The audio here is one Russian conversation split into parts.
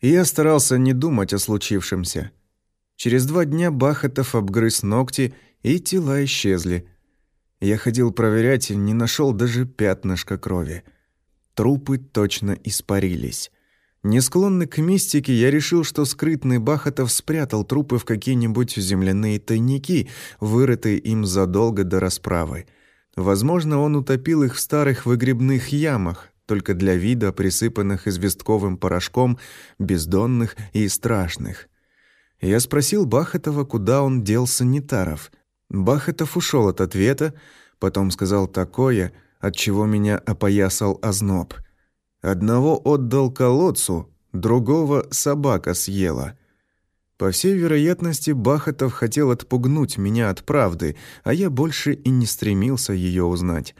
И я старался не думать о случившемся. Через два дня Бахатов обгрыз ногти, и тела исчезли. Я ходил проверять и не нашел даже пятнышка крови. Трупы точно испарились. Не склонный к мистике, я решил, что скрытный Бахатов спрятал трупы в какие-нибудь земляные тайники, вырытые им задолго до расправы. Возможно, он утопил их в старых выгребных ямах, только для вида присыпанных известковым порошком, бездонных и страшных. Я спросил Бахатова, куда он дел санитаров. Бахатов ушел от ответа, потом сказал такое, от чего меня опоясал озноб — Одного отдал колодцу, другого собака съела. По всей вероятности, Бахатов хотел отпугнуть меня от правды, а я больше и не стремился ее узнать.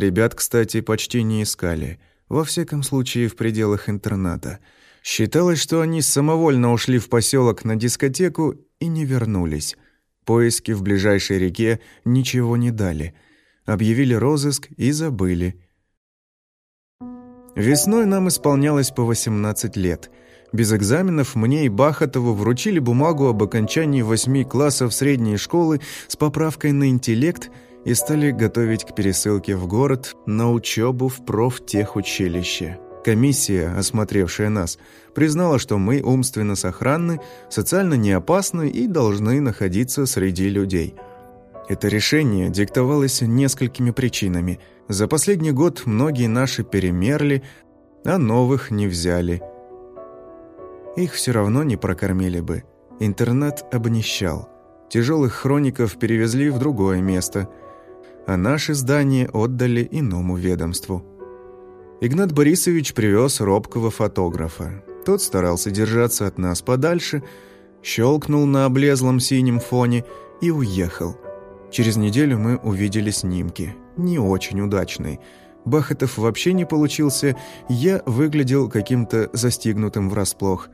Ребят, кстати, почти не искали, во всяком случае в пределах интерната. Считалось, что они самовольно ушли в поселок на дискотеку и не вернулись. Поиски в ближайшей реке ничего не дали. Объявили розыск и забыли. Весной нам исполнялось по 18 лет. Без экзаменов мне и Бахатову вручили бумагу об окончании восьми классов средней школы с поправкой на интеллект и стали готовить к пересылке в город на учебу в профтехучилище. Комиссия, осмотревшая нас, признала, что мы умственно сохранны, социально неопасны и должны находиться среди людей. Это решение диктовалось несколькими причинами – за последний год многие наши перемерли, а новых не взяли. Их все равно не прокормили бы. Интернет обнищал. Тяжелых хроников перевезли в другое место, а наше здание отдали иному ведомству. Игнат Борисович привез робкого фотографа. Тот старался держаться от нас подальше, щелкнул на облезлом синем фоне и уехал. Через неделю мы увидели снимки – не очень удачный. Бахатов вообще не получился, я выглядел каким-то застигнутым врасплох.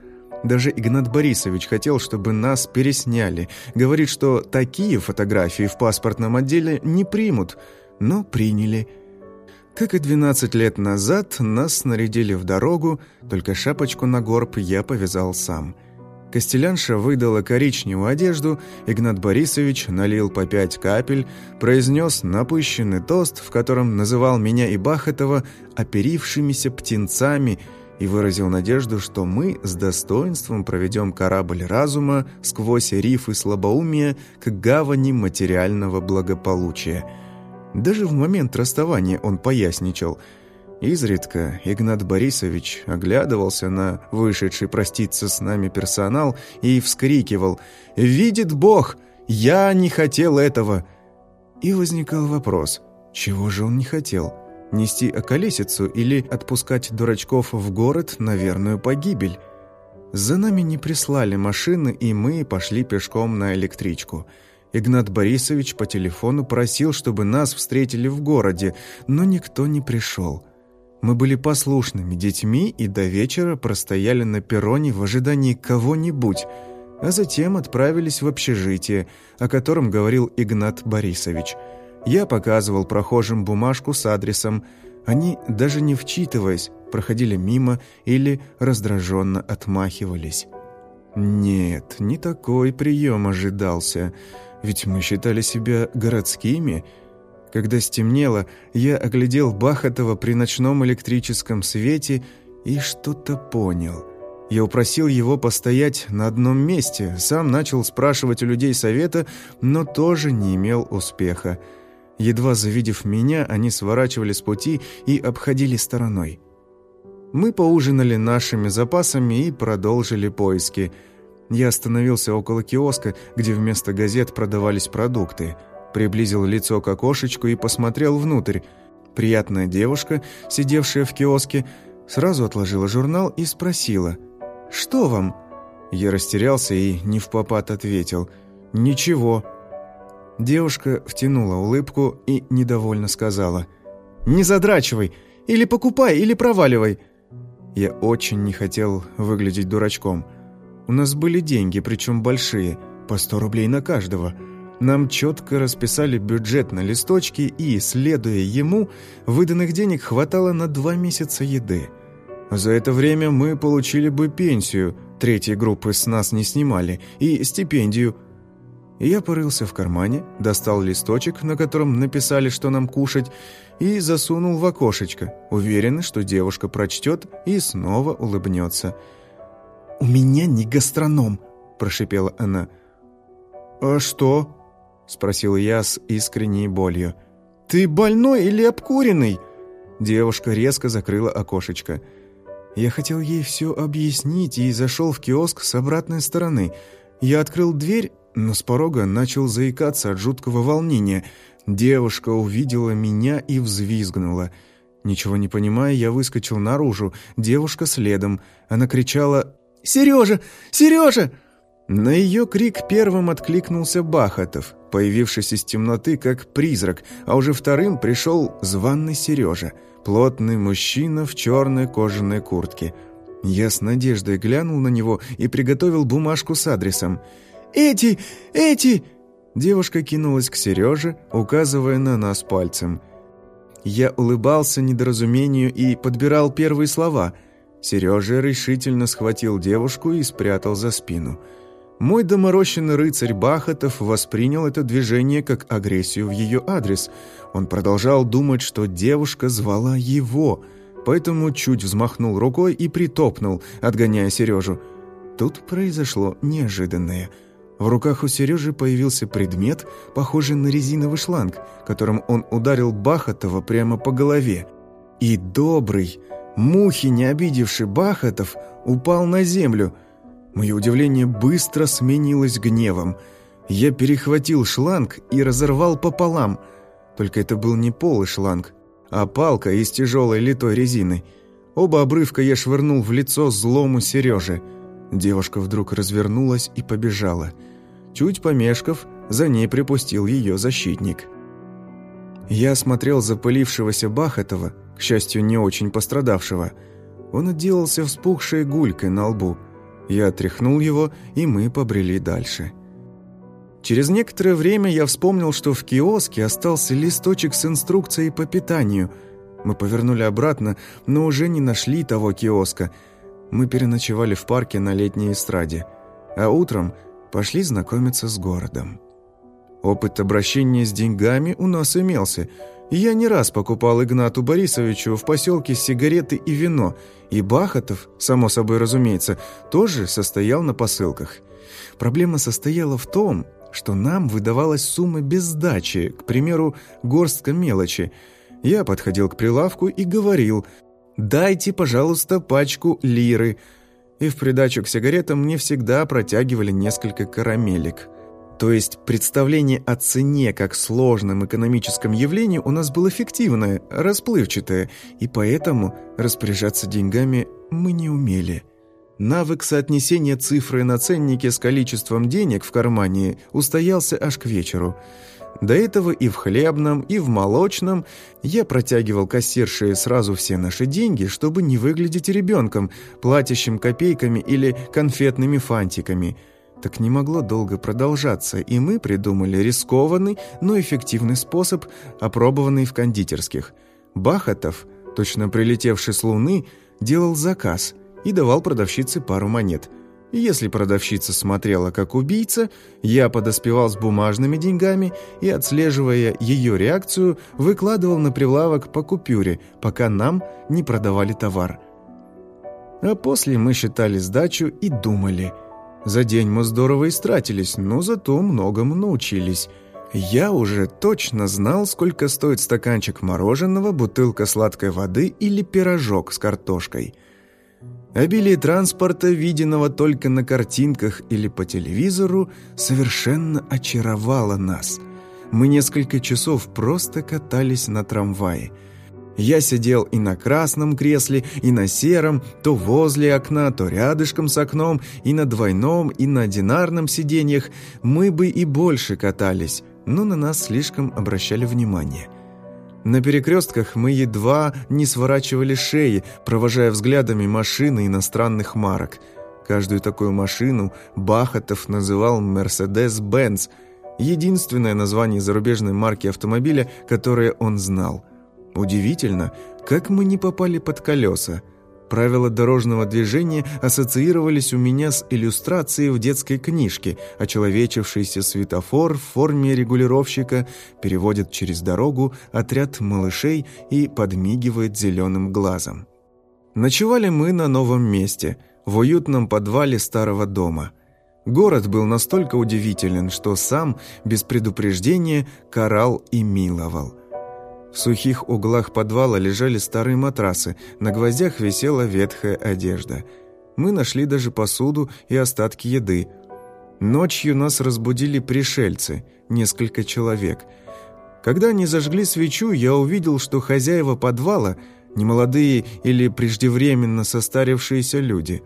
Даже Игнат Борисович хотел, чтобы нас пересняли. Говорит, что такие фотографии в паспортном отделе не примут, но приняли. Как и 12 лет назад, нас снарядили в дорогу, только шапочку на горб я повязал сам – Костелянша выдала коричневую одежду, Игнат Борисович налил по пять капель, произнес напыщенный тост, в котором называл меня и Бахатова оперившимися птенцами и выразил надежду, что мы с достоинством проведем корабль разума сквозь рифы слабоумия к гавани материального благополучия. Даже в момент расставания он поясничал – Изредка Игнат Борисович оглядывался на вышедший проститься с нами персонал и вскрикивал «Видит Бог! Я не хотел этого!» И возникал вопрос, чего же он не хотел? Нести околесицу или отпускать дурачков в город на верную погибель? За нами не прислали машины, и мы пошли пешком на электричку. Игнат Борисович по телефону просил, чтобы нас встретили в городе, но никто не пришел. Мы были послушными детьми и до вечера простояли на перроне в ожидании кого-нибудь, а затем отправились в общежитие, о котором говорил Игнат Борисович. Я показывал прохожим бумажку с адресом. Они, даже не вчитываясь, проходили мимо или раздраженно отмахивались. Нет, не такой прием ожидался, ведь мы считали себя городскими – когда стемнело, я оглядел Бахатова при ночном электрическом свете и что-то понял. Я упросил его постоять на одном месте, сам начал спрашивать у людей совета, но тоже не имел успеха. Едва завидев меня, они сворачивали с пути и обходили стороной. Мы поужинали нашими запасами и продолжили поиски. Я остановился около киоска, где вместо газет продавались продукты – приблизил лицо к окошечку и посмотрел внутрь. Приятная девушка, сидевшая в киоске, сразу отложила журнал и спросила «Что вам?» Я растерялся и не в попад ответил «Ничего». Девушка втянула улыбку и недовольно сказала «Не задрачивай! Или покупай, или проваливай!» Я очень не хотел выглядеть дурачком. У нас были деньги, причем большие, по сто рублей на каждого – нам четко расписали бюджет на листочке и, следуя ему, выданных денег хватало на два месяца еды. За это время мы получили бы пенсию, третьей группы с нас не снимали, и стипендию. Я порылся в кармане, достал листочек, на котором написали, что нам кушать, и засунул в окошечко, уверенный, что девушка прочтет и снова улыбнется. «У меня не гастроном», – прошипела она. «А что?» – спросил я с искренней болью. «Ты больной или обкуренный?» Девушка резко закрыла окошечко. Я хотел ей все объяснить и зашел в киоск с обратной стороны. Я открыл дверь, но с порога начал заикаться от жуткого волнения. Девушка увидела меня и взвизгнула. Ничего не понимая, я выскочил наружу. Девушка следом. Она кричала «Сережа! Сережа!» На ее крик первым откликнулся Бахатов, появившись из темноты как призрак, а уже вторым пришел званный Сережа, плотный мужчина в черной кожаной куртке. Я с надеждой глянул на него и приготовил бумажку с адресом. «Эти! Эти!» Девушка кинулась к Сереже, указывая на нас пальцем. Я улыбался недоразумению и подбирал первые слова. Сережа решительно схватил девушку и спрятал за спину – мой доморощенный рыцарь Бахатов воспринял это движение как агрессию в ее адрес. Он продолжал думать, что девушка звала его, поэтому чуть взмахнул рукой и притопнул, отгоняя Сережу. Тут произошло неожиданное. В руках у Сережи появился предмет, похожий на резиновый шланг, которым он ударил Бахатова прямо по голове. И добрый, мухи не обидевший Бахатов, упал на землю – Мое удивление быстро сменилось гневом. Я перехватил шланг и разорвал пополам. Только это был не полый шланг, а палка из тяжелой литой резины. Оба обрывка я швырнул в лицо злому Сереже. Девушка вдруг развернулась и побежала. Чуть помешков, за ней припустил ее защитник. Я смотрел запылившегося Бахатова, к счастью, не очень пострадавшего. Он отделался вспухшей гулькой на лбу – я отряхнул его, и мы побрели дальше. Через некоторое время я вспомнил, что в киоске остался листочек с инструкцией по питанию. Мы повернули обратно, но уже не нашли того киоска. Мы переночевали в парке на летней эстраде, а утром пошли знакомиться с городом. Опыт обращения с деньгами у нас имелся – я не раз покупал Игнату Борисовичу в поселке сигареты и вино, и Бахатов, само собой разумеется, тоже состоял на посылках. Проблема состояла в том, что нам выдавалась сумма без сдачи, к примеру, горстка мелочи. Я подходил к прилавку и говорил «Дайте, пожалуйста, пачку лиры», и в придачу к сигаретам мне всегда протягивали несколько карамелек. То есть представление о цене как сложном экономическом явлении у нас было фиктивное, расплывчатое, и поэтому распоряжаться деньгами мы не умели. Навык соотнесения цифры на ценнике с количеством денег в кармане устоялся аж к вечеру. До этого и в хлебном, и в молочном я протягивал кассирши сразу все наши деньги, чтобы не выглядеть ребенком, платящим копейками или конфетными фантиками – так не могло долго продолжаться, и мы придумали рискованный, но эффективный способ, опробованный в кондитерских. Бахатов, точно прилетевший с Луны, делал заказ и давал продавщице пару монет. Если продавщица смотрела как убийца, я подоспевал с бумажными деньгами и, отслеживая ее реакцию, выкладывал на прилавок по купюре, пока нам не продавали товар. А после мы считали сдачу и думали – за день мы здорово истратились, но зато многому научились. Я уже точно знал, сколько стоит стаканчик мороженого, бутылка сладкой воды или пирожок с картошкой. Обилие транспорта, виденного только на картинках или по телевизору, совершенно очаровало нас. Мы несколько часов просто катались на трамвае – я сидел и на красном кресле, и на сером, то возле окна, то рядышком с окном, и на двойном, и на одинарном сиденьях. Мы бы и больше катались, но на нас слишком обращали внимание. На перекрестках мы едва не сворачивали шеи, провожая взглядами машины иностранных марок. Каждую такую машину Бахатов называл «Мерседес-Бенц», единственное название зарубежной марки автомобиля, которое он знал – Удивительно, как мы не попали под колеса. Правила дорожного движения ассоциировались у меня с иллюстрацией в детской книжке. Очеловечившийся светофор в форме регулировщика переводит через дорогу отряд малышей и подмигивает зеленым глазом. Ночевали мы на новом месте, в уютном подвале старого дома. Город был настолько удивителен, что сам, без предупреждения, карал и миловал – в сухих углах подвала лежали старые матрасы, на гвоздях висела ветхая одежда. Мы нашли даже посуду и остатки еды. Ночью нас разбудили пришельцы, несколько человек. Когда они зажгли свечу, я увидел, что хозяева подвала – немолодые или преждевременно состарившиеся люди.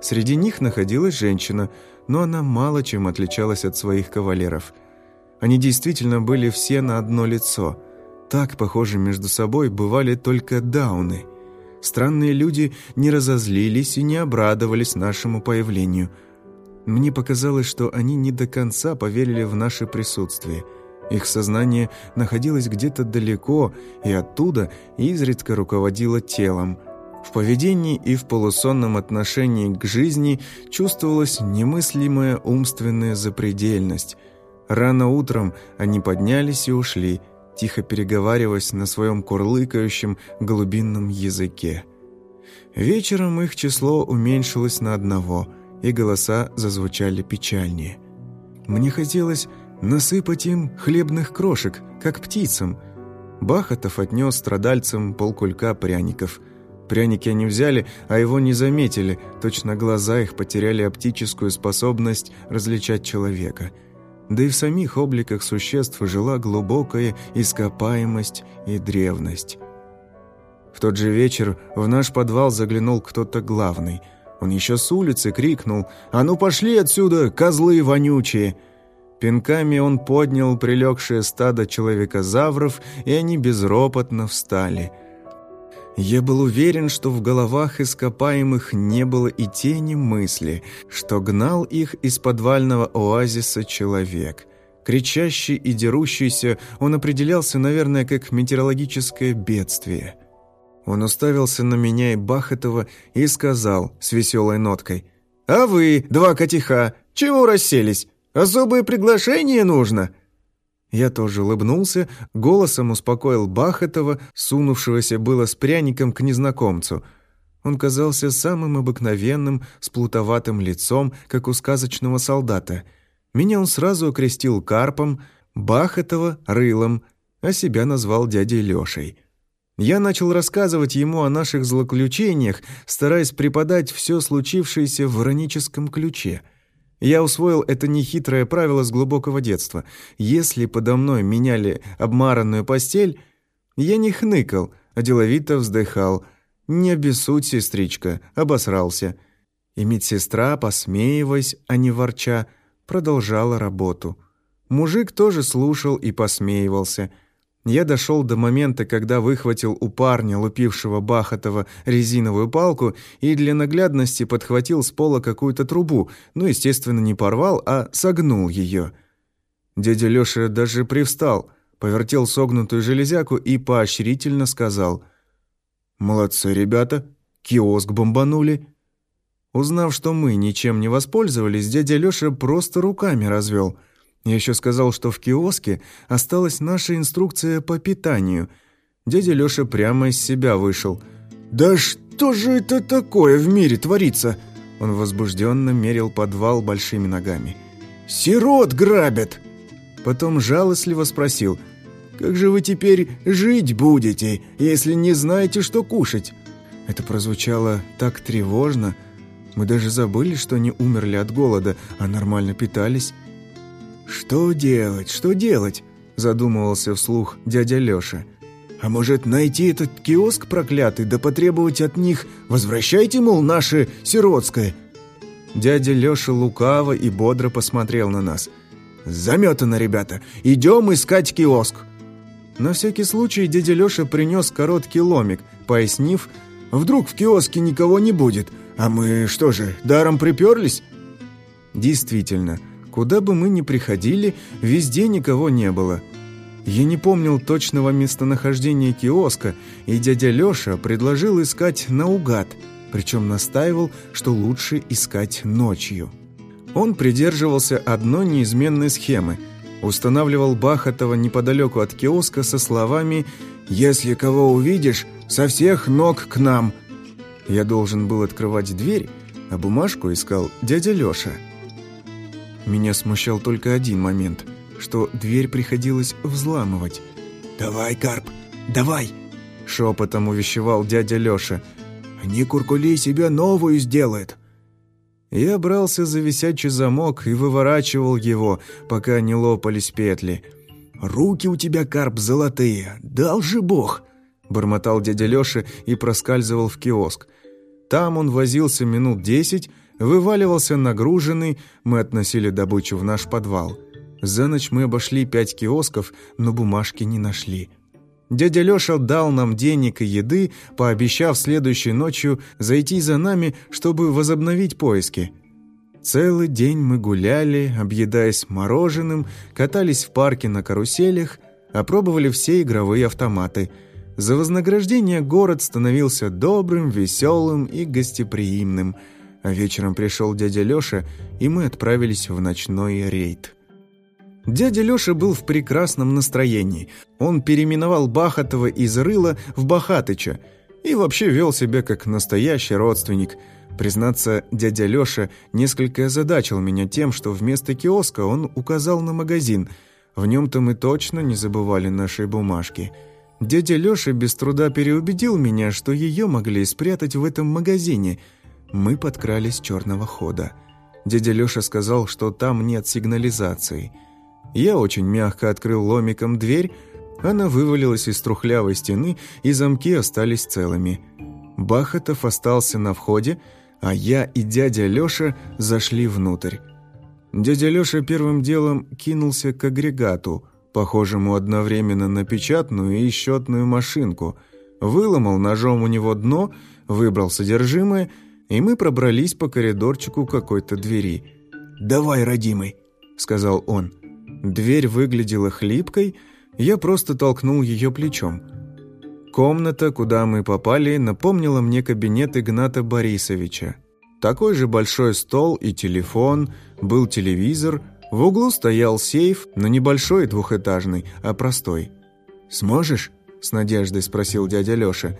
Среди них находилась женщина, но она мало чем отличалась от своих кавалеров. Они действительно были все на одно лицо – так похожи между собой бывали только дауны. Странные люди не разозлились и не обрадовались нашему появлению. Мне показалось, что они не до конца поверили в наше присутствие. Их сознание находилось где-то далеко, и оттуда изредка руководило телом. В поведении и в полусонном отношении к жизни чувствовалась немыслимая умственная запредельность. Рано утром они поднялись и ушли – тихо переговариваясь на своем курлыкающем голубинном языке. Вечером их число уменьшилось на одного, и голоса зазвучали печальнее. Мне хотелось насыпать им хлебных крошек, как птицам. Бахатов отнес страдальцам полкулька пряников. Пряники они взяли, а его не заметили, точно глаза их потеряли оптическую способность различать человека – да и в самих обликах существ жила глубокая ископаемость и древность. В тот же вечер в наш подвал заглянул кто-то главный. Он еще с улицы крикнул «А ну пошли отсюда, козлы вонючие!» Пинками он поднял прилегшее стадо человекозавров, и они безропотно встали – я был уверен, что в головах ископаемых не было и тени мысли, что гнал их из подвального оазиса человек. Кричащий и дерущийся, он определялся, наверное, как метеорологическое бедствие. Он уставился на меня и Бахатова и сказал с веселой ноткой, «А вы, два котиха, чего расселись? Особое приглашение нужно?» Я тоже улыбнулся, голосом успокоил Бахатова, сунувшегося было с пряником к незнакомцу. Он казался самым обыкновенным, с плутоватым лицом, как у сказочного солдата. Меня он сразу окрестил Карпом, Бахатова — Рылом, а себя назвал дядей Лешей. Я начал рассказывать ему о наших злоключениях, стараясь преподать все случившееся в ироническом ключе — я усвоил это нехитрое правило с глубокого детства. Если подо мной меняли обмаранную постель, я не хныкал, а деловито вздыхал. «Не обессудь, сестричка», обосрался. И медсестра, посмеиваясь, а не ворча, продолжала работу. Мужик тоже слушал и посмеивался – я дошел до момента, когда выхватил у парня, лупившего Бахатова, резиновую палку и для наглядности подхватил с пола какую-то трубу, ну, естественно, не порвал, а согнул ее. Дядя Лёша даже привстал, повертел согнутую железяку и поощрительно сказал «Молодцы, ребята, киоск бомбанули». Узнав, что мы ничем не воспользовались, дядя Лёша просто руками развел – я еще сказал, что в киоске осталась наша инструкция по питанию. Дядя Леша прямо из себя вышел. «Да что же это такое в мире творится?» Он возбужденно мерил подвал большими ногами. «Сирот грабят!» Потом жалостливо спросил. «Как же вы теперь жить будете, если не знаете, что кушать?» Это прозвучало так тревожно. Мы даже забыли, что не умерли от голода, а нормально питались. «Что делать, что делать?» – задумывался вслух дядя Лёша. «А может, найти этот киоск проклятый, да потребовать от них «Возвращайте, мол, наше сиротское?» Дядя Лёша лукаво и бодро посмотрел на нас. «Заметано, ребята! Идем искать киоск!» На всякий случай дядя Лёша принёс короткий ломик, пояснив, «Вдруг в киоске никого не будет, а мы что же, даром приперлись?» Действительно – Куда бы мы ни приходили, везде никого не было. Я не помнил точного местонахождения киоска, и дядя Лёша предложил искать наугад, причем настаивал, что лучше искать ночью. Он придерживался одной неизменной схемы. Устанавливал Бахатова неподалеку от киоска со словами «Если кого увидишь, со всех ног к нам». Я должен был открывать дверь, а бумажку искал дядя Лёша. Меня смущал только один момент, что дверь приходилось взламывать. «Давай, Карп, давай!» Шепотом увещевал дядя Лёша. «Они куркули себе новую сделают!» Я брался за висячий замок и выворачивал его, пока не лопались петли. «Руки у тебя, Карп, золотые! Дал же Бог!» Бормотал дядя Лёша и проскальзывал в киоск. Там он возился минут десять, вываливался нагруженный, мы относили добычу в наш подвал. За ночь мы обошли пять киосков, но бумажки не нашли. Дядя Лёша дал нам денег и еды, пообещав следующей ночью зайти за нами, чтобы возобновить поиски. Целый день мы гуляли, объедаясь мороженым, катались в парке на каруселях, опробовали все игровые автоматы. За вознаграждение город становился добрым, веселым и гостеприимным. А вечером пришел дядя Лёша, и мы отправились в ночной рейд. Дядя Лёша был в прекрасном настроении. Он переименовал Бахатова из Рыла в Бахатыча и вообще вел себя как настоящий родственник. Признаться, дядя Лёша несколько озадачил меня тем, что вместо киоска он указал на магазин. В нем-то мы точно не забывали нашей бумажки. Дядя Лёша без труда переубедил меня, что ее могли спрятать в этом магазине. Мы подкрались черного хода. Дядя Лёша сказал, что там нет сигнализации – я очень мягко открыл ломиком дверь, она вывалилась из трухлявой стены, и замки остались целыми. Бахатов остался на входе, а я и дядя Лёша зашли внутрь. Дядя Лёша первым делом кинулся к агрегату, похожему одновременно на печатную и счетную машинку, выломал ножом у него дно, выбрал содержимое, и мы пробрались по коридорчику какой-то двери. «Давай, родимый», — сказал он. Дверь выглядела хлипкой, я просто толкнул ее плечом. Комната, куда мы попали, напомнила мне кабинет Игната Борисовича. Такой же большой стол и телефон, был телевизор, в углу стоял сейф, но небольшой двухэтажный, а простой. «Сможешь?» – с надеждой спросил дядя Лёша.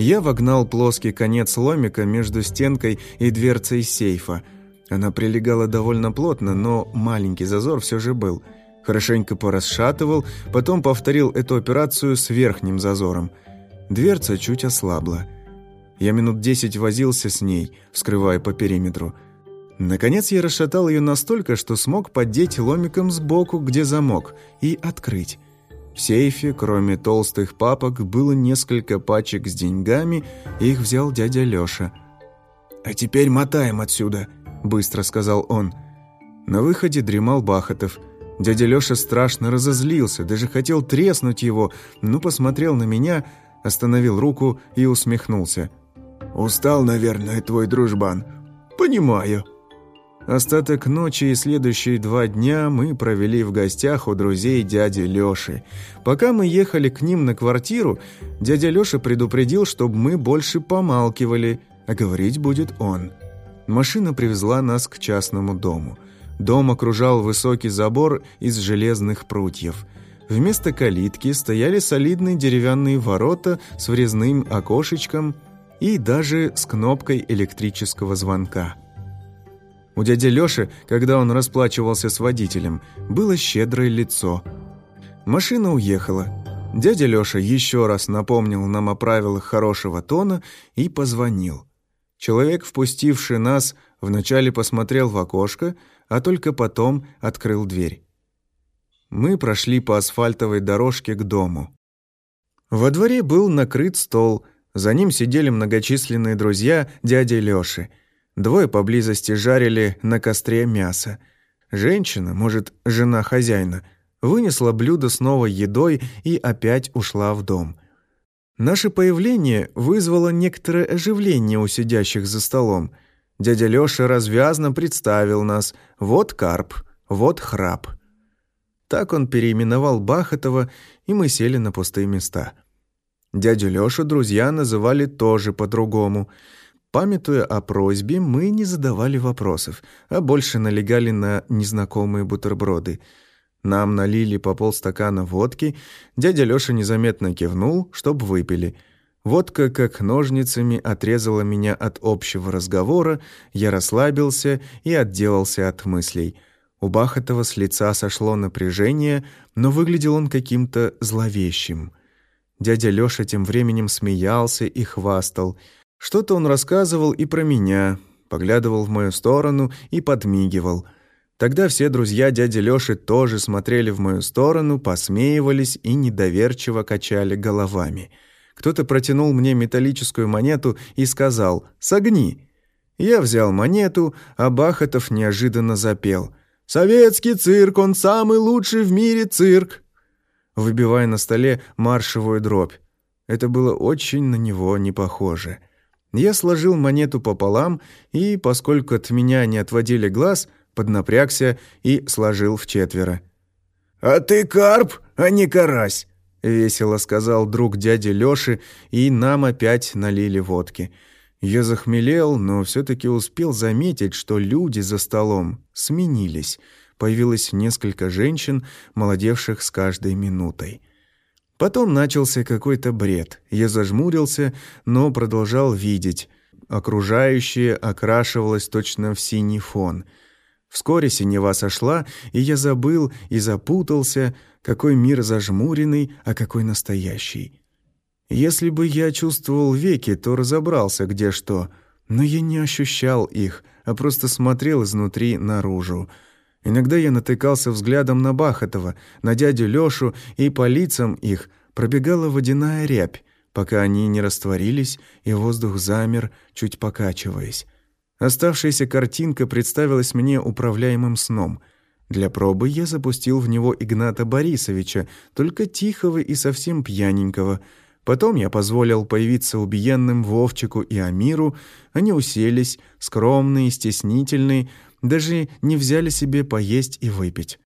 Я вогнал плоский конец ломика между стенкой и дверцей сейфа – она прилегала довольно плотно, но маленький зазор все же был. Хорошенько порасшатывал, потом повторил эту операцию с верхним зазором. Дверца чуть ослабла. Я минут десять возился с ней, вскрывая по периметру. Наконец я расшатал ее настолько, что смог поддеть ломиком сбоку, где замок, и открыть. В сейфе, кроме толстых папок, было несколько пачек с деньгами, и их взял дядя Лёша. «А теперь мотаем отсюда», – быстро сказал он. На выходе дремал Бахатов. Дядя Лёша страшно разозлился, даже хотел треснуть его, но посмотрел на меня, остановил руку и усмехнулся. «Устал, наверное, твой дружбан. Понимаю». Остаток ночи и следующие два дня мы провели в гостях у друзей дяди Лёши. Пока мы ехали к ним на квартиру, дядя Лёша предупредил, чтобы мы больше помалкивали, а говорить будет он. Машина привезла нас к частному дому. Дом окружал высокий забор из железных прутьев. Вместо калитки стояли солидные деревянные ворота с врезным окошечком и даже с кнопкой электрического звонка. У дяди Лёши, когда он расплачивался с водителем, было щедрое лицо. Машина уехала. Дядя Лёша еще раз напомнил нам о правилах хорошего тона и позвонил. Человек, впустивший нас, вначале посмотрел в окошко, а только потом открыл дверь. Мы прошли по асфальтовой дорожке к дому. Во дворе был накрыт стол, за ним сидели многочисленные друзья дяди Лёши. Двое поблизости жарили на костре мясо. Женщина, может, жена хозяина, вынесла блюдо с новой едой и опять ушла в дом. Наше появление вызвало некоторое оживление у сидящих за столом. Дядя Лёша развязно представил нас. Вот карп, вот храп. Так он переименовал Бахатова, и мы сели на пустые места. Дядю Лёшу друзья называли тоже по-другому. Памятуя о просьбе, мы не задавали вопросов, а больше налегали на незнакомые бутерброды. Нам налили по полстакана водки, дядя Лёша незаметно кивнул, чтоб выпили. Водка как ножницами отрезала меня от общего разговора, я расслабился и отделался от мыслей. У Бахатова с лица сошло напряжение, но выглядел он каким-то зловещим. Дядя Лёша тем временем смеялся и хвастал – что-то он рассказывал и про меня, поглядывал в мою сторону и подмигивал. Тогда все друзья дяди Лёши тоже смотрели в мою сторону, посмеивались и недоверчиво качали головами. Кто-то протянул мне металлическую монету и сказал «Согни». Я взял монету, а Бахатов неожиданно запел «Советский цирк, он самый лучший в мире цирк!» выбивая на столе маршевую дробь. Это было очень на него не похоже. Я сложил монету пополам и, поскольку от меня не отводили глаз, поднапрягся и сложил в четверо. «А ты карп, а не карась!» — весело сказал друг дяди Лёши, и нам опять налили водки. Я захмелел, но все таки успел заметить, что люди за столом сменились. Появилось несколько женщин, молодевших с каждой минутой. Потом начался какой-то бред. Я зажмурился, но продолжал видеть. Окружающее окрашивалось точно в синий фон. Вскоре синева сошла, и я забыл и запутался, какой мир зажмуренный, а какой настоящий. Если бы я чувствовал веки, то разобрался, где что, но я не ощущал их, а просто смотрел изнутри наружу. Иногда я натыкался взглядом на Бахатова, на дядю Лёшу, и по лицам их пробегала водяная рябь, пока они не растворились, и воздух замер, чуть покачиваясь. Оставшаяся картинка представилась мне управляемым сном. Для пробы я запустил в него Игната Борисовича, только тихого и совсем пьяненького. Потом я позволил появиться убиенным Вовчику и Амиру. Они уселись, скромные, стеснительные, даже не взяли себе поесть и выпить.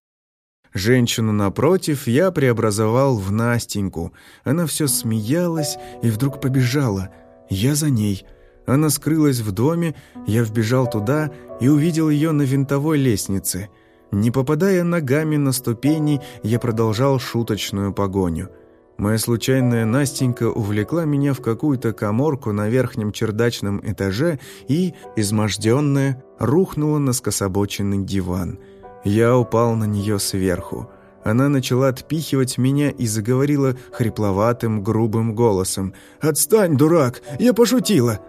Женщину напротив я преобразовал в Настеньку. Она все смеялась и вдруг побежала. Я за ней. Она скрылась в доме, я вбежал туда и увидел ее на винтовой лестнице. Не попадая ногами на ступени, я продолжал шуточную погоню. Моя случайная Настенька увлекла меня в какую-то коморку на верхнем чердачном этаже и, изможденная, рухнула на скособоченный диван. Я упал на нее сверху. Она начала отпихивать меня и заговорила хрипловатым, грубым голосом. «Отстань, дурак! Я пошутила!»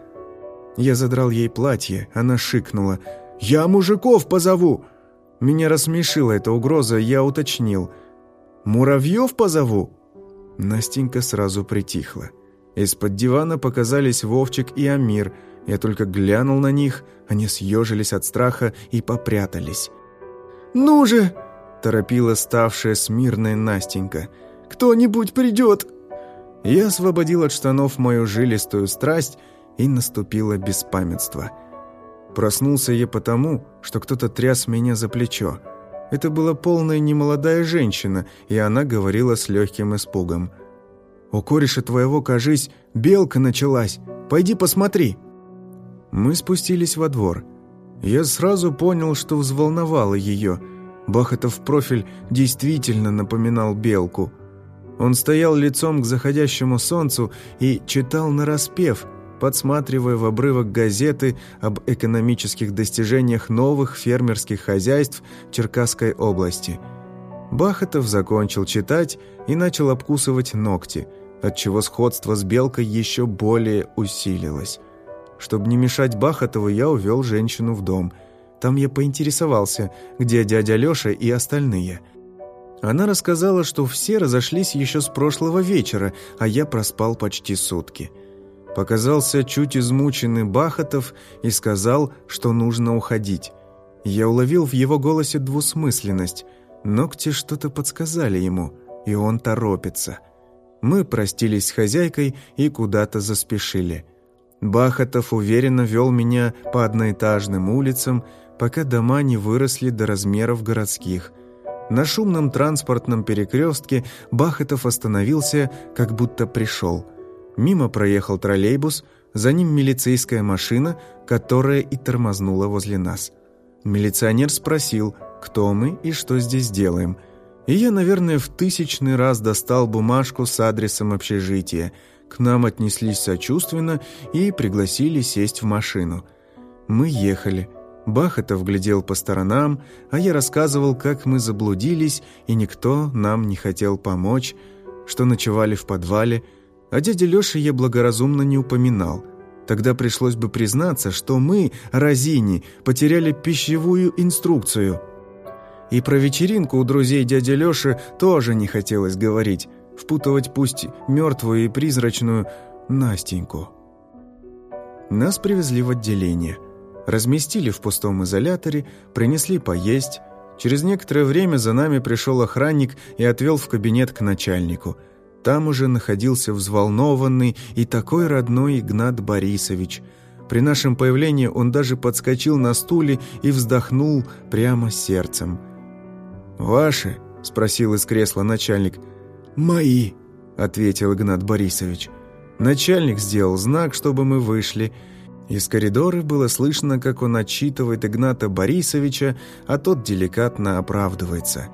Я задрал ей платье, она шикнула. «Я мужиков позову!» Меня рассмешила эта угроза, я уточнил. «Муравьев позову?» Настенька сразу притихла. Из-под дивана показались Вовчик и Амир. Я только глянул на них, они съежились от страха и попрятались. «Ну же!» – торопила ставшая смирная Настенька. «Кто-нибудь придет!» Я освободил от штанов мою жилистую страсть, и наступило беспамятство. Проснулся я потому, что кто-то тряс меня за плечо – это была полная немолодая женщина, и она говорила с легким испугом. «У кореша твоего, кажись, белка началась. Пойди посмотри». Мы спустились во двор. Я сразу понял, что взволновало ее. Бахатов профиль действительно напоминал белку. Он стоял лицом к заходящему солнцу и читал нараспев – подсматривая в обрывок газеты об экономических достижениях новых фермерских хозяйств Черкасской области. Бахатов закончил читать и начал обкусывать ногти, отчего сходство с белкой еще более усилилось. Чтобы не мешать Бахатову, я увел женщину в дом. Там я поинтересовался, где дядя Леша и остальные. Она рассказала, что все разошлись еще с прошлого вечера, а я проспал почти сутки. Показался чуть измученный Бахатов и сказал, что нужно уходить. Я уловил в его голосе двусмысленность. Ногти что-то подсказали ему, и он торопится. Мы простились с хозяйкой и куда-то заспешили. Бахатов уверенно вел меня по одноэтажным улицам, пока дома не выросли до размеров городских. На шумном транспортном перекрестке Бахатов остановился, как будто пришел. Мимо проехал троллейбус, за ним милицейская машина, которая и тормознула возле нас. Милиционер спросил, кто мы и что здесь делаем. И я, наверное, в тысячный раз достал бумажку с адресом общежития. К нам отнеслись сочувственно и пригласили сесть в машину. Мы ехали. Бахатов глядел по сторонам, а я рассказывал, как мы заблудились, и никто нам не хотел помочь, что ночевали в подвале, а дядя Леша я благоразумно не упоминал. Тогда пришлось бы признаться, что мы, разини, потеряли пищевую инструкцию. И про вечеринку у друзей дяди Леши тоже не хотелось говорить, впутывать пусть мертвую и призрачную Настеньку. Нас привезли в отделение – разместили в пустом изоляторе, принесли поесть. Через некоторое время за нами пришел охранник и отвел в кабинет к начальнику. Там уже находился взволнованный и такой родной Игнат Борисович. При нашем появлении он даже подскочил на стуле и вздохнул прямо сердцем. «Ваши?» – спросил из кресла начальник. «Мои», – ответил Игнат Борисович. Начальник сделал знак, чтобы мы вышли – из коридора было слышно, как он отчитывает Игната Борисовича, а тот деликатно оправдывается.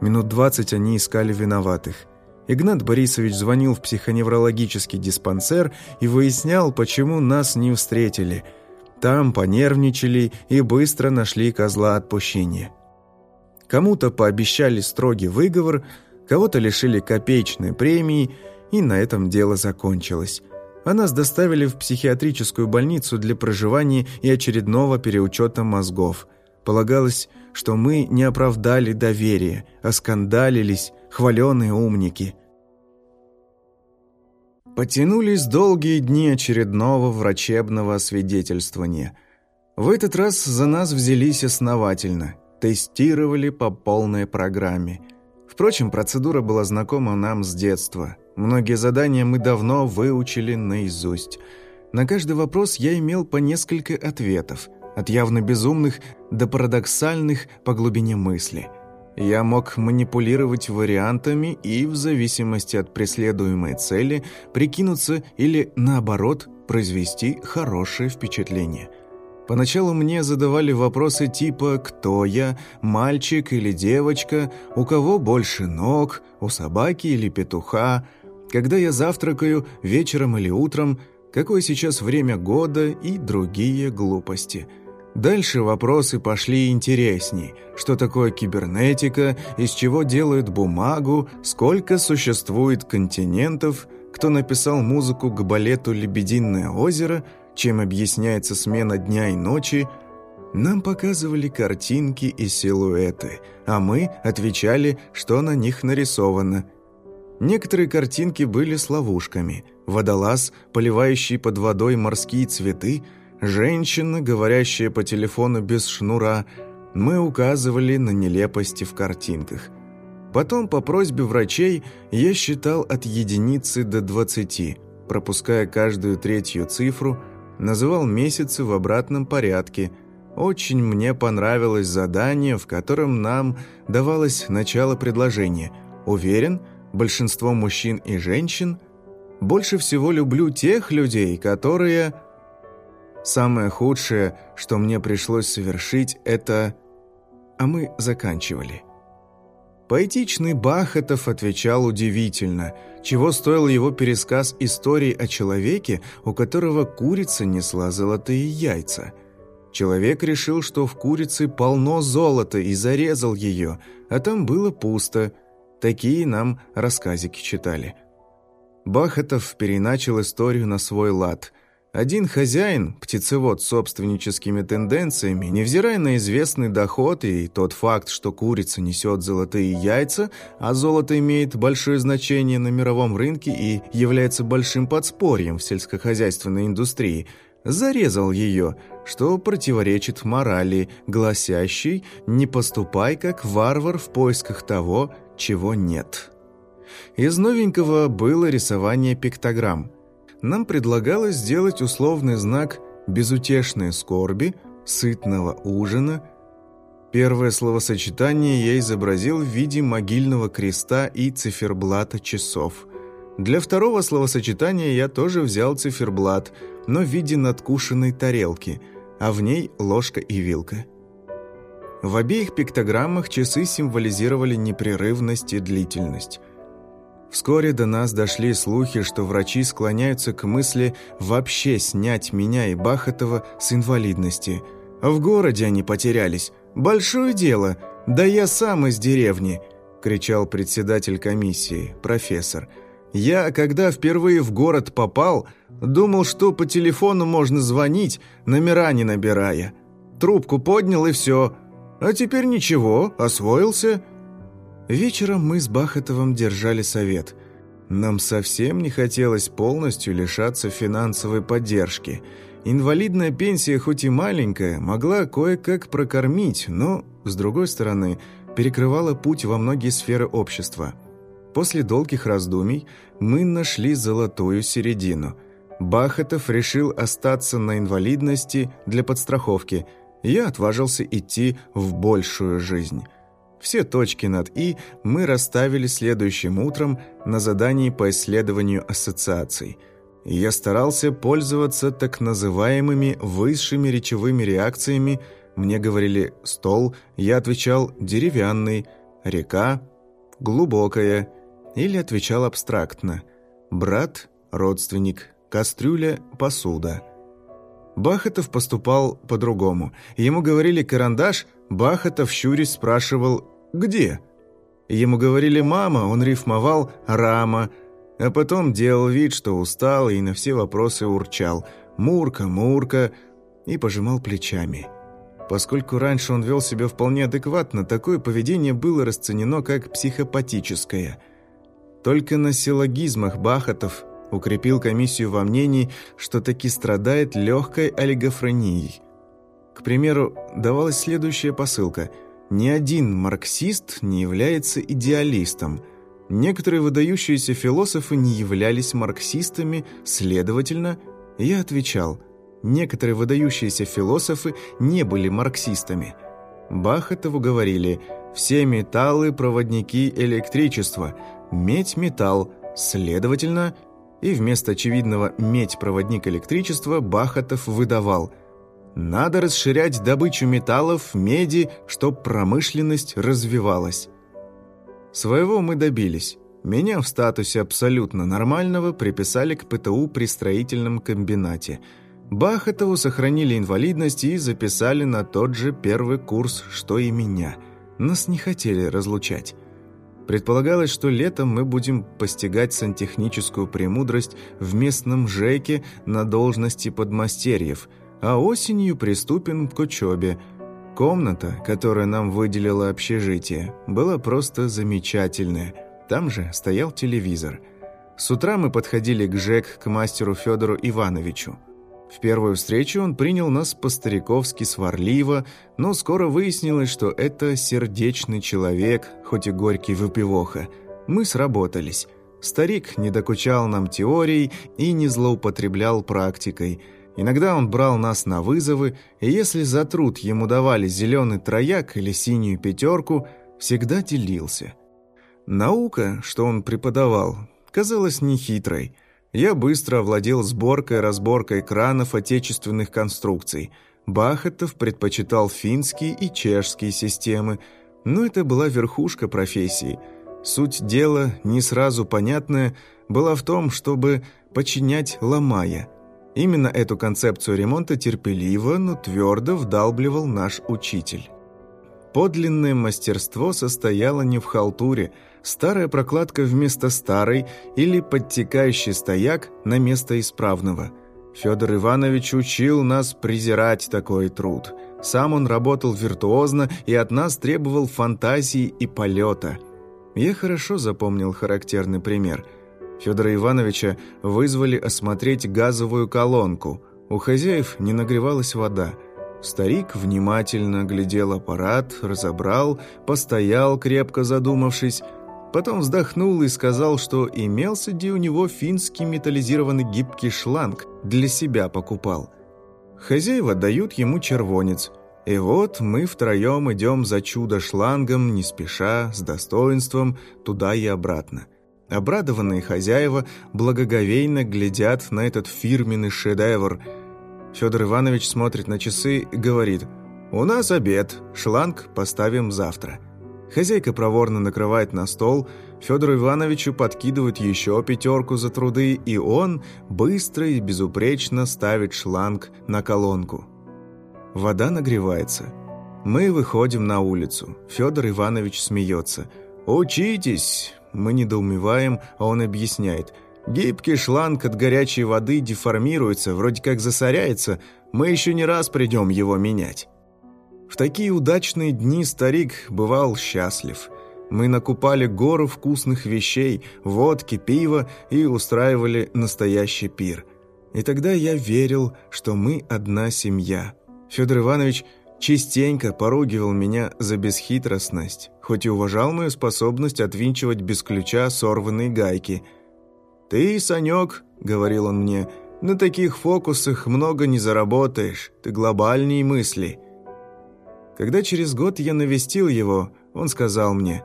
Минут двадцать они искали виноватых. Игнат Борисович звонил в психоневрологический диспансер и выяснял, почему нас не встретили. Там понервничали и быстро нашли козла отпущения. Кому-то пообещали строгий выговор, кого-то лишили копеечной премии, и на этом дело закончилось а нас доставили в психиатрическую больницу для проживания и очередного переучета мозгов. Полагалось, что мы не оправдали доверие, а скандалились, хваленые умники. Потянулись долгие дни очередного врачебного освидетельствования. В этот раз за нас взялись основательно, тестировали по полной программе. Впрочем, процедура была знакома нам с детства – Многие задания мы давно выучили наизусть. На каждый вопрос я имел по несколько ответов, от явно безумных до парадоксальных по глубине мысли. Я мог манипулировать вариантами и, в зависимости от преследуемой цели, прикинуться или, наоборот, произвести хорошее впечатление – Поначалу мне задавали вопросы типа «Кто я? Мальчик или девочка? У кого больше ног? У собаки или петуха?» когда я завтракаю вечером или утром, какое сейчас время года и другие глупости. Дальше вопросы пошли интересней. Что такое кибернетика, из чего делают бумагу, сколько существует континентов, кто написал музыку к балету «Лебединое озеро», чем объясняется смена дня и ночи. Нам показывали картинки и силуэты, а мы отвечали, что на них нарисовано – Некоторые картинки были с ловушками. Водолаз, поливающий под водой морские цветы, женщина, говорящая по телефону без шнура. Мы указывали на нелепости в картинках. Потом, по просьбе врачей, я считал от единицы до двадцати, пропуская каждую третью цифру, называл месяцы в обратном порядке. Очень мне понравилось задание, в котором нам давалось начало предложения. Уверен, большинство мужчин и женщин, больше всего люблю тех людей, которые... Самое худшее, что мне пришлось совершить, это... А мы заканчивали. Поэтичный Бахатов отвечал удивительно, чего стоил его пересказ истории о человеке, у которого курица несла золотые яйца. Человек решил, что в курице полно золота и зарезал ее, а там было пусто – Такие нам рассказики читали. Бахатов переначал историю на свой лад. Один хозяин, птицевод с собственническими тенденциями, невзирая на известный доход и тот факт, что курица несет золотые яйца, а золото имеет большое значение на мировом рынке и является большим подспорьем в сельскохозяйственной индустрии, зарезал ее, что противоречит морали, гласящей «не поступай как варвар в поисках того, чего нет. Из новенького было рисование пиктограмм. Нам предлагалось сделать условный знак безутешной скорби, сытного ужина. Первое словосочетание я изобразил в виде могильного креста и циферблата часов. Для второго словосочетания я тоже взял циферблат, но в виде надкушенной тарелки, а в ней ложка и вилка. В обеих пиктограммах часы символизировали непрерывность и длительность. Вскоре до нас дошли слухи, что врачи склоняются к мысли вообще снять меня и Бахатова с инвалидности. В городе они потерялись. Большое дело. Да я сам из деревни, кричал председатель комиссии, профессор. Я, когда впервые в город попал, думал, что по телефону можно звонить, номера не набирая. Трубку поднял и все. А теперь ничего, освоился. Вечером мы с Бахатовым держали совет. Нам совсем не хотелось полностью лишаться финансовой поддержки. Инвалидная пенсия, хоть и маленькая, могла кое-как прокормить, но, с другой стороны, перекрывала путь во многие сферы общества. После долгих раздумий мы нашли золотую середину. Бахатов решил остаться на инвалидности для подстраховки. Я отважился идти в большую жизнь. Все точки над «и» мы расставили следующим утром на задании по исследованию ассоциаций. Я старался пользоваться так называемыми высшими речевыми реакциями. Мне говорили «стол», я отвечал «деревянный», «река», «глубокая» или отвечал абстрактно «брат», «родственник», «кастрюля», «посуда». Бахатов поступал по-другому. Ему говорили «карандаш», Бахатов щурясь спрашивал «Где?». Ему говорили «мама», он рифмовал «рама», а потом делал вид, что устал и на все вопросы урчал «Мурка, Мурка» и пожимал плечами. Поскольку раньше он вел себя вполне адекватно, такое поведение было расценено как психопатическое. Только на силлогизмах Бахатов укрепил комиссию во мнении, что таки страдает легкой олигофренией. К примеру, давалась следующая посылка – ни один марксист не является идеалистом. Некоторые выдающиеся философы не являлись марксистами, следовательно, я отвечал, некоторые выдающиеся философы не были марксистами. Бахатову говорили «все металлы – проводники электричества», «медь – металл», следовательно, и вместо очевидного «медь – проводник электричества» Бахатов выдавал – надо расширять добычу металлов, меди, чтоб промышленность развивалась. Своего мы добились. Меня в статусе абсолютно нормального приписали к ПТУ при строительном комбинате. Бахатову сохранили инвалидность и записали на тот же первый курс, что и меня. Нас не хотели разлучать. Предполагалось, что летом мы будем постигать сантехническую премудрость в местном ЖЭКе на должности подмастерьев – а осенью приступим к учебе. Комната, которую нам выделило общежитие, была просто замечательная. Там же стоял телевизор. С утра мы подходили к ЖЭК к мастеру Федору Ивановичу. В первую встречу он принял нас по-стариковски сварливо, но скоро выяснилось, что это сердечный человек, хоть и горький выпивоха. Мы сработались. Старик не докучал нам теорией и не злоупотреблял практикой – Иногда он брал нас на вызовы, и если за труд ему давали зеленый трояк или синюю пятерку, всегда делился. Наука, что он преподавал, казалась нехитрой. Я быстро овладел сборкой и разборкой кранов отечественных конструкций. Бахатов предпочитал финские и чешские системы, но это была верхушка профессии. Суть дела, не сразу понятная, была в том, чтобы починять ломая – Именно эту концепцию ремонта терпеливо, но твердо вдалбливал наш учитель. Подлинное мастерство состояло не в халтуре, старая прокладка вместо старой или подтекающий стояк на место исправного. Федор Иванович учил нас презирать такой труд. Сам он работал виртуозно и от нас требовал фантазии и полета. Я хорошо запомнил характерный пример – Федора Ивановича вызвали осмотреть газовую колонку. У хозяев не нагревалась вода. Старик внимательно глядел аппарат, разобрал, постоял, крепко задумавшись, потом вздохнул и сказал, что имелся где у него финский металлизированный гибкий шланг, для себя покупал. Хозяева дают ему червонец. И вот мы втроем идем за чудо-шлангом, не спеша, с достоинством, туда и обратно. Обрадованные хозяева благоговейно глядят на этот фирменный шедевр. Федор Иванович смотрит на часы и говорит «У нас обед, шланг поставим завтра». Хозяйка проворно накрывает на стол, Федору Ивановичу подкидывают еще пятерку за труды, и он быстро и безупречно ставит шланг на колонку. Вода нагревается. Мы выходим на улицу. Федор Иванович смеется. «Учитесь!» Мы недоумеваем, а он объясняет. «Гибкий шланг от горячей воды деформируется, вроде как засоряется. Мы еще не раз придем его менять». В такие удачные дни старик бывал счастлив. Мы накупали гору вкусных вещей, водки, пива и устраивали настоящий пир. И тогда я верил, что мы одна семья. Федор Иванович частенько поругивал меня за бесхитростность, хоть и уважал мою способность отвинчивать без ключа сорванные гайки. «Ты, Санек», — говорил он мне, — «на таких фокусах много не заработаешь, ты глобальней мысли». Когда через год я навестил его, он сказал мне,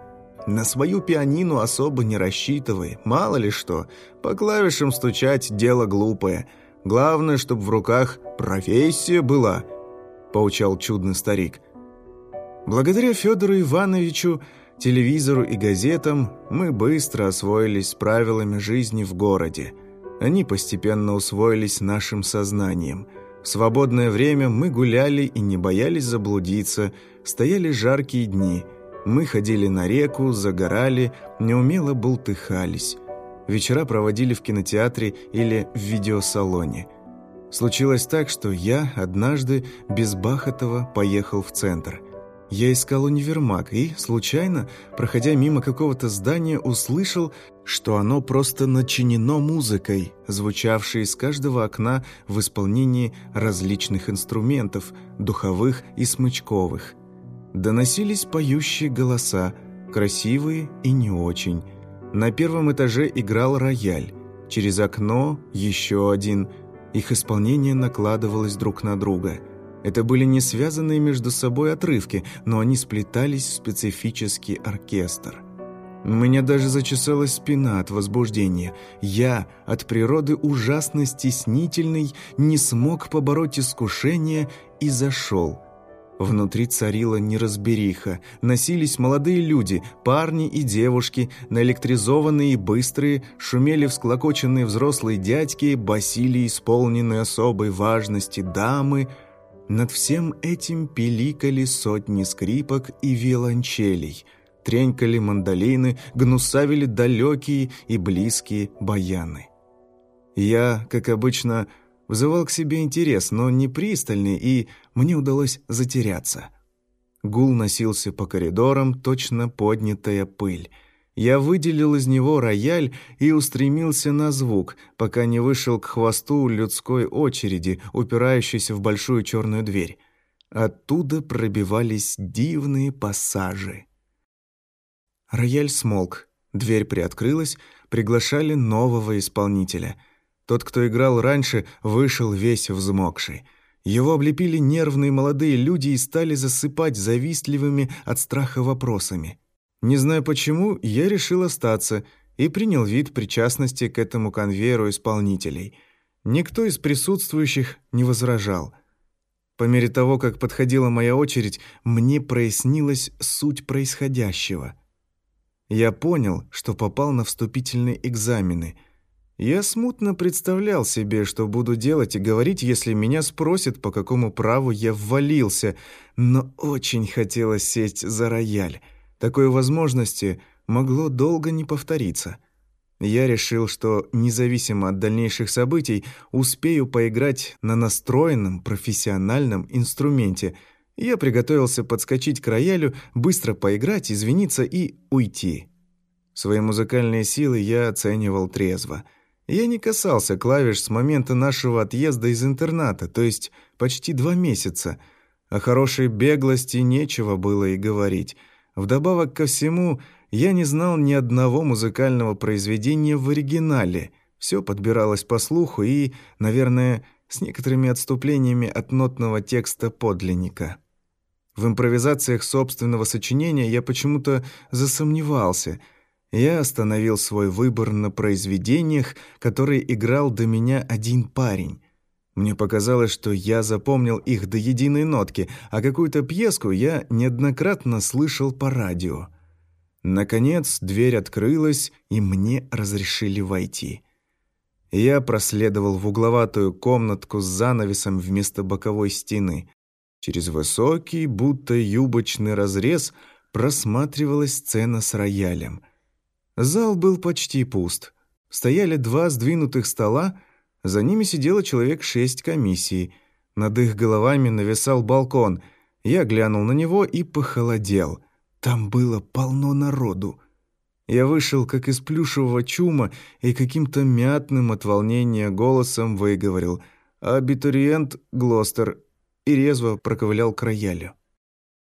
«На свою пианину особо не рассчитывай, мало ли что, по клавишам стучать – дело глупое. Главное, чтобы в руках профессия была», – поучал чудный старик. Благодаря Федору Ивановичу, телевизору и газетам мы быстро освоились с правилами жизни в городе. Они постепенно усвоились нашим сознанием – в свободное время мы гуляли и не боялись заблудиться, стояли жаркие дни. Мы ходили на реку, загорали, неумело бултыхались. Вечера проводили в кинотеатре или в видеосалоне. Случилось так, что я однажды без Бахатова поехал в центр – я искал универмаг и, случайно, проходя мимо какого-то здания, услышал, что оно просто начинено музыкой, звучавшей из каждого окна в исполнении различных инструментов, духовых и смычковых. Доносились поющие голоса, красивые и не очень. На первом этаже играл рояль, через окно еще один. Их исполнение накладывалось друг на друга – это были не связанные между собой отрывки, но они сплетались в специфический оркестр. У меня даже зачесалась спина от возбуждения. Я, от природы ужасно стеснительный, не смог побороть искушение и зашел. Внутри царила неразбериха. Носились молодые люди, парни и девушки, наэлектризованные и быстрые, шумели всклокоченные взрослые дядьки, басили исполненные особой важности дамы – над всем этим пиликали сотни скрипок и виолончелей, тренькали мандолины, гнусавили далекие и близкие баяны. Я, как обычно, вызывал к себе интерес, но не пристальный, и мне удалось затеряться. Гул носился по коридорам, точно поднятая пыль — я выделил из него рояль и устремился на звук, пока не вышел к хвосту людской очереди, упирающейся в большую черную дверь. Оттуда пробивались дивные пассажи. Рояль смолк, дверь приоткрылась, приглашали нового исполнителя. Тот, кто играл раньше, вышел весь взмокший. Его облепили нервные молодые люди и стали засыпать завистливыми от страха вопросами – не знаю почему, я решил остаться и принял вид причастности к этому конвейеру исполнителей. Никто из присутствующих не возражал. По мере того, как подходила моя очередь, мне прояснилась суть происходящего. Я понял, что попал на вступительные экзамены. Я смутно представлял себе, что буду делать и говорить, если меня спросят, по какому праву я ввалился, но очень хотелось сесть за рояль. Такой возможности могло долго не повториться. Я решил, что, независимо от дальнейших событий, успею поиграть на настроенном профессиональном инструменте. Я приготовился подскочить к роялю, быстро поиграть, извиниться и уйти. Свои музыкальные силы я оценивал трезво. Я не касался клавиш с момента нашего отъезда из интерната, то есть почти два месяца. О хорошей беглости нечего было и говорить — Вдобавок ко всему, я не знал ни одного музыкального произведения в оригинале. Все подбиралось по слуху и, наверное, с некоторыми отступлениями от нотного текста подлинника. В импровизациях собственного сочинения я почему-то засомневался. Я остановил свой выбор на произведениях, которые играл до меня один парень. Мне показалось, что я запомнил их до единой нотки, а какую-то пьеску я неоднократно слышал по радио. Наконец дверь открылась, и мне разрешили войти. Я проследовал в угловатую комнатку с занавесом вместо боковой стены. Через высокий, будто юбочный разрез просматривалась сцена с роялем. Зал был почти пуст. Стояли два сдвинутых стола, за ними сидело человек шесть комиссий. Над их головами нависал балкон. Я глянул на него и похолодел. Там было полно народу. Я вышел, как из плюшевого чума, и каким-то мятным от волнения голосом выговорил «Абитуриент Глостер» и резво проковылял к роялю.